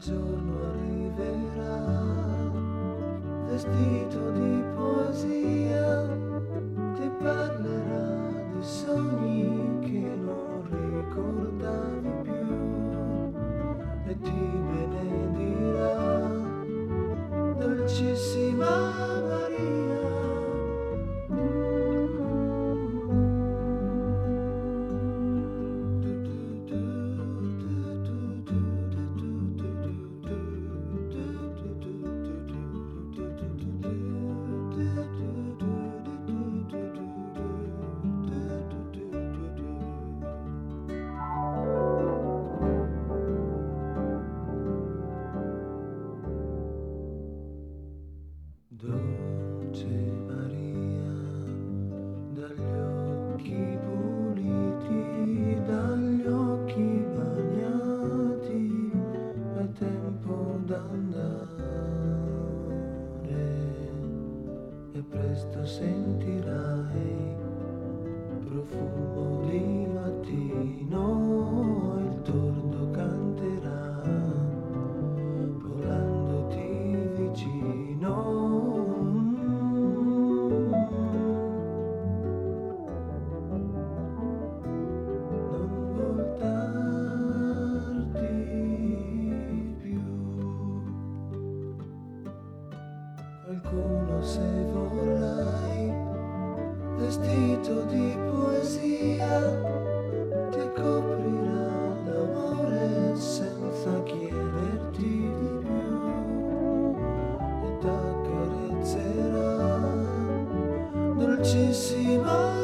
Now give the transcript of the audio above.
giorno arriverà, vestito di poesia, ti parlerà di sogni che non ricordavi più e ti benedirà, dolcissima Dolce Maria, dagli occhi puliti, dagli occhi bagnati, è tempo d'andare. E presto sentirai profumo di mattino, vestito di poesia, ti coprirà d'amore senza chiederti di più. E t'accarezzerà dolcissima